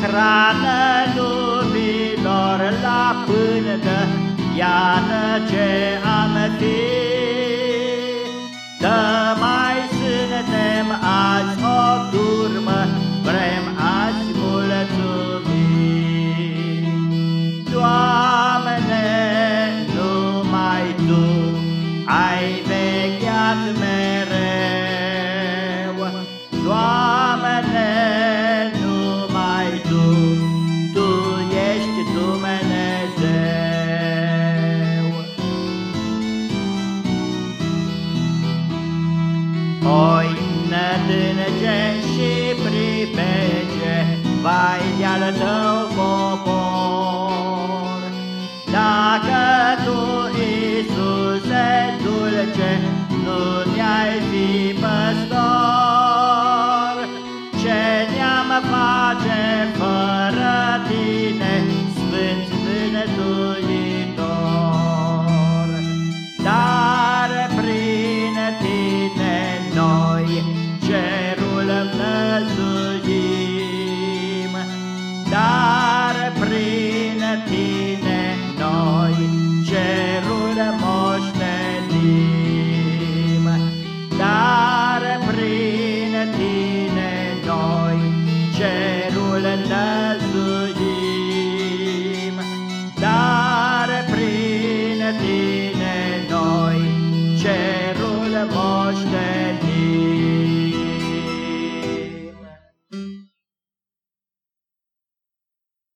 hrană lumilor la pândă, iată ce am fi. Că mai suntem azi o turmă, vrem azi mulțumi. Doamne, numai Tu ai vegheat mereu, Oi nădânge și pripege, vai de-al Tău popor, Dacă Tu, Iisuse dulce, nu ne-ai fi păstor, să moștenim, dar prin tine noi cerul năzuim, dar prin tine noi cerul moștenim.